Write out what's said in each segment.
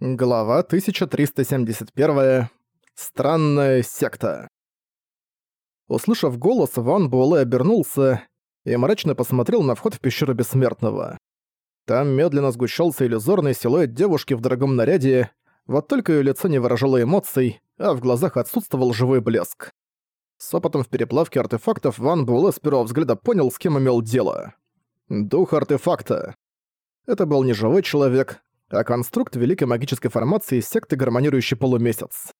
Глава 1371. Странная секта. Услышав голос, Ван Буэлэ обернулся и мрачно посмотрел на вход в пещеру Бессмертного. Там медленно сгущался иллюзорный силуэт девушки в дорогом наряде, вот только её лицо не выражало эмоций, а в глазах отсутствовал живой блеск. С опытом в переплавке артефактов Ван Буэлэ с первого взгляда понял, с кем имел дело. Дух артефакта. Это был не живой человек, а конструкт великой магической формации секты гармонирующий полумесяц.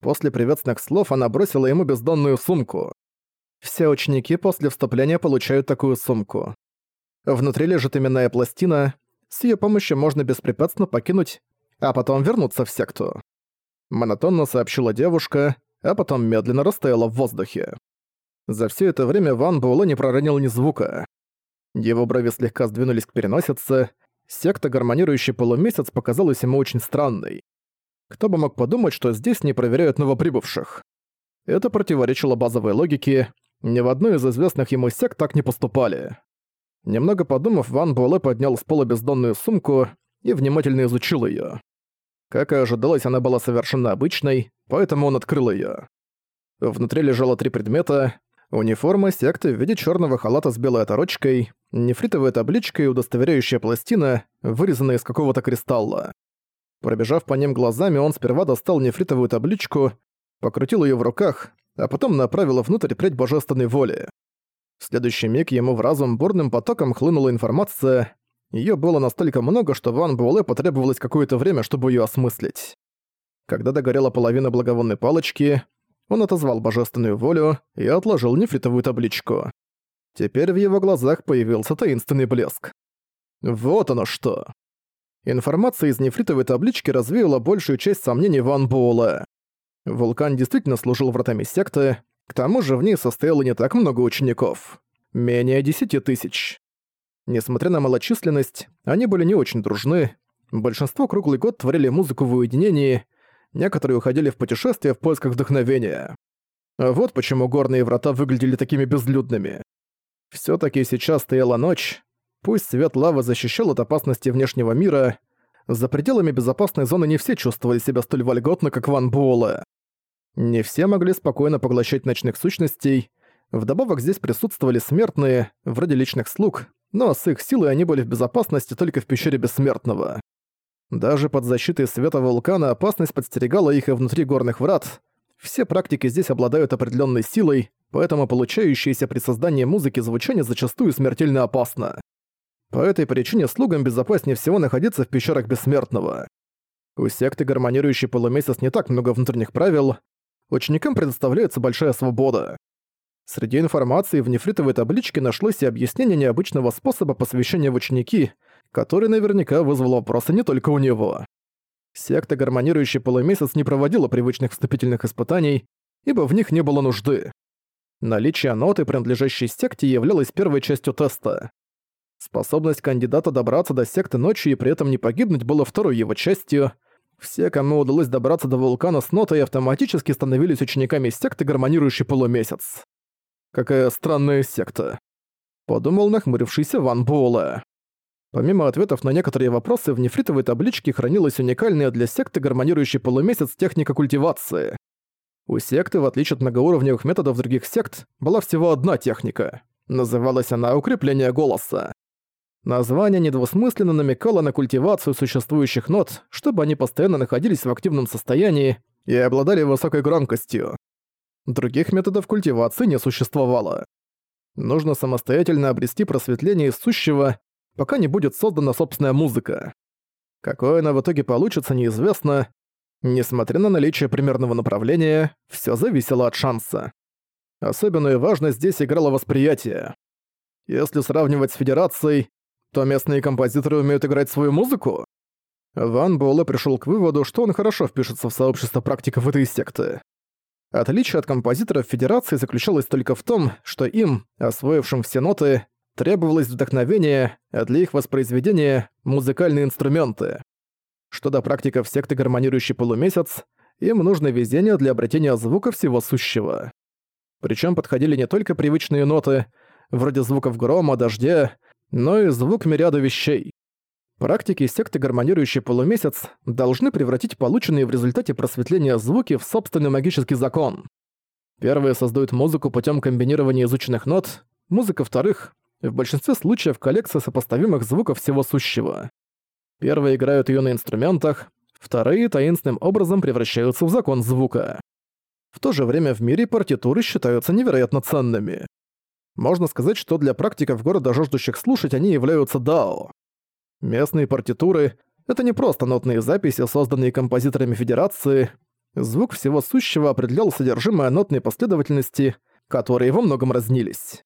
После приветственных слов она бросила ему бездонную сумку. Все ученики после вступления получают такую сумку. Внутри лежит именная пластина, с ее помощью можно беспрепятственно покинуть, а потом вернуться в секту. Монотонно сообщила девушка, а потом медленно растаяла в воздухе. За все это время Ван Буэлэ не проронил ни звука. Его брови слегка сдвинулись к переносице, секта гармонирующий полумесяц показалась ему очень странной. Кто бы мог подумать, что здесь не проверяют новоприбывших. Это противоречило базовой логике, ни в одной из известных ему сект так не поступали. Немного подумав, Ван Буэлэ поднял с пола бездонную сумку и внимательно изучил её. Как и ожидалось, она была совершенно обычной, поэтому он открыл её. Внутри лежало три предмета, униформа секты в виде чёрного халата с белой оторочкой, нефритовая табличка и удостоверяющая пластина, вырезанная из какого-то кристалла. Пробежав по ним глазами, он сперва достал нефритовую табличку, покрутил ее в руках, а потом направил внутрь прядь божественной воли. В следующий миг ему в разум бурным потоком хлынула информация. Ее было настолько много, что Ван Буэлэ потребовалось какое-то время, чтобы ее осмыслить. Когда догорела половина благовонной палочки, он отозвал божественную волю и отложил нефритовую табличку. Теперь в его глазах появился таинственный блеск. Вот оно что. Информация из нефритовой таблички развеяла большую часть сомнений Ван Буэлла. Вулкан действительно служил вратами секты, к тому же в ней состояло не так много учеников. Менее десяти тысяч. Несмотря на малочисленность, они были не очень дружны. Большинство круглый год творили музыку в уединении, некоторые уходили в путешествия в поисках вдохновения. Вот почему горные врата выглядели такими безлюдными. Всё-таки сейчас стояла ночь. Пусть свет лавы защищал от опасности внешнего мира, за пределами безопасной зоны не все чувствовали себя столь вольготно, как Ван Буэлэ. Не все могли спокойно поглощать ночных сущностей. Вдобавок здесь присутствовали смертные, вроде личных слуг, но с их силой они были в безопасности только в пещере Бессмертного. Даже под защитой света вулкана опасность подстерегала их и внутри горных врат. Все практики здесь обладают определенной силой, поэтому получающееся при создании музыки звучание зачастую смертельно опасно. По этой причине слугам безопаснее всего находиться в пещерах Бессмертного. У секты гармонирующий полумесяц не так много внутренних правил, ученикам предоставляется большая свобода. Среди информации в нефритовой табличке нашлось и объяснение необычного способа посвящения в ученики, который наверняка вызвал вопросы не только у него. Секта гармонирующий полумесяц не проводила привычных вступительных испытаний, ибо в них не было нужды. Наличие ноты, принадлежащей секте, являлось первой частью теста. Способность кандидата добраться до секты ночью и при этом не погибнуть было второй его частью. Все, кому удалось добраться до вулкана с нотой, автоматически становились учениками секты, гармонирующей полумесяц. Какая странная секта. Подумал нахмурившийся Ван Буэлэ. Помимо ответов на некоторые вопросы, в нефритовой табличке хранилась уникальная для секты гармонирующий полумесяц техника культивации. У секты, в отличие от многоуровневых методов других сект, была всего одна техника. Называлась она «укрепление голоса». Название недвусмысленно намекало на культивацию существующих нот, чтобы они постоянно находились в активном состоянии и обладали высокой громкостью. Других методов культивации не существовало. Нужно самостоятельно обрести просветление из сущего, пока не будет создана собственная музыка. Какое она в итоге получится, неизвестно, Несмотря на наличие примерного направления, все зависело от шанса. Особенную важность здесь играло восприятие. Если сравнивать с Федерацией, то местные композиторы умеют играть свою музыку? Ван Буэлэ пришел к выводу, что он хорошо впишется в сообщество практиков этой секты. Отличие от композиторов Федерации заключалось только в том, что им, освоившим все ноты, требовалось вдохновение, а для их воспроизведения — музыкальные инструменты. Что до практиков секты гармонирующий полумесяц, им нужно везение для обретения звука всего сущего. Причем подходили не только привычные ноты, вроде звуков грома, дождя, но и звук мириада вещей. Практики секты «Гармонирующий полумесяц» должны превратить полученные в результате просветления звуки в собственный магический закон. Первые создают музыку путем комбинирования изученных нот, музыка вторых — в большинстве случаев коллекция сопоставимых звуков всего сущего. Первые играют ее на инструментах, вторые таинственным образом превращаются в закон звука. В то же время в мире партитуры считаются невероятно ценными. Можно сказать, что для практиков города жаждущих слушать они являются дао. Местные партитуры — это не просто нотные записи, созданные композиторами Федерации. Звук всего сущего определял содержимое нотной последовательности, которые во многом разнились.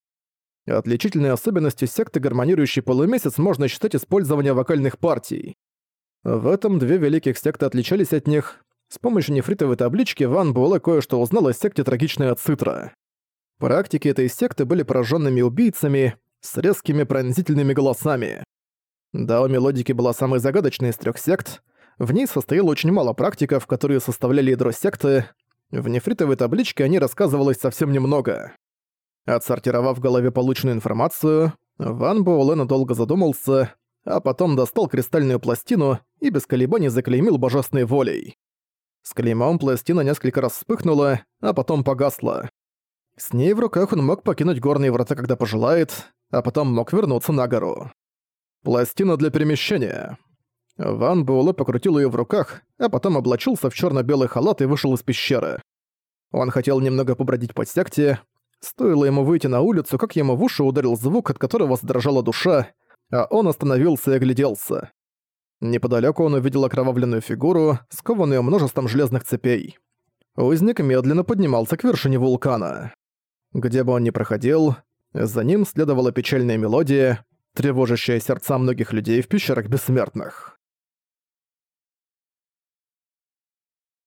Отличительной особенностью секты «Гармонирующий полумесяц» можно считать использование вокальных партий. В этом две великих секты отличались от них. С помощью нефритовой таблички Ван Буэлэ кое-что узнал о секте «Трагичная Цитра». Практики этой секты были пораженными убийцами с резкими пронзительными голосами. Дао Мелодики была самой загадочной из трех сект. В ней состояло очень мало практиков, которые составляли ядро секты. В нефритовой табличке о ней рассказывалось совсем немного. Отсортировав в голове полученную информацию, Ван Буэлэ долго задумался, а потом достал кристальную пластину и без колебаний заклеймил божественной волей. С клеймом пластина несколько раз вспыхнула, а потом погасла. С ней в руках он мог покинуть горные врата, когда пожелает, а потом мог вернуться на гору. Пластина для перемещения. Ван Буэлэ покрутил ее в руках, а потом облачился в черно белый халат и вышел из пещеры. Он хотел немного побродить по секте, Стоило ему выйти на улицу, как ему в уши ударил звук, от которого задрожала душа, а он остановился и огляделся. Неподалёку он увидел окровавленную фигуру, скованную множеством железных цепей. Узник медленно поднимался к вершине вулкана. Где бы он ни проходил, за ним следовала печальная мелодия, тревожащая сердца многих людей в пещерах бессмертных.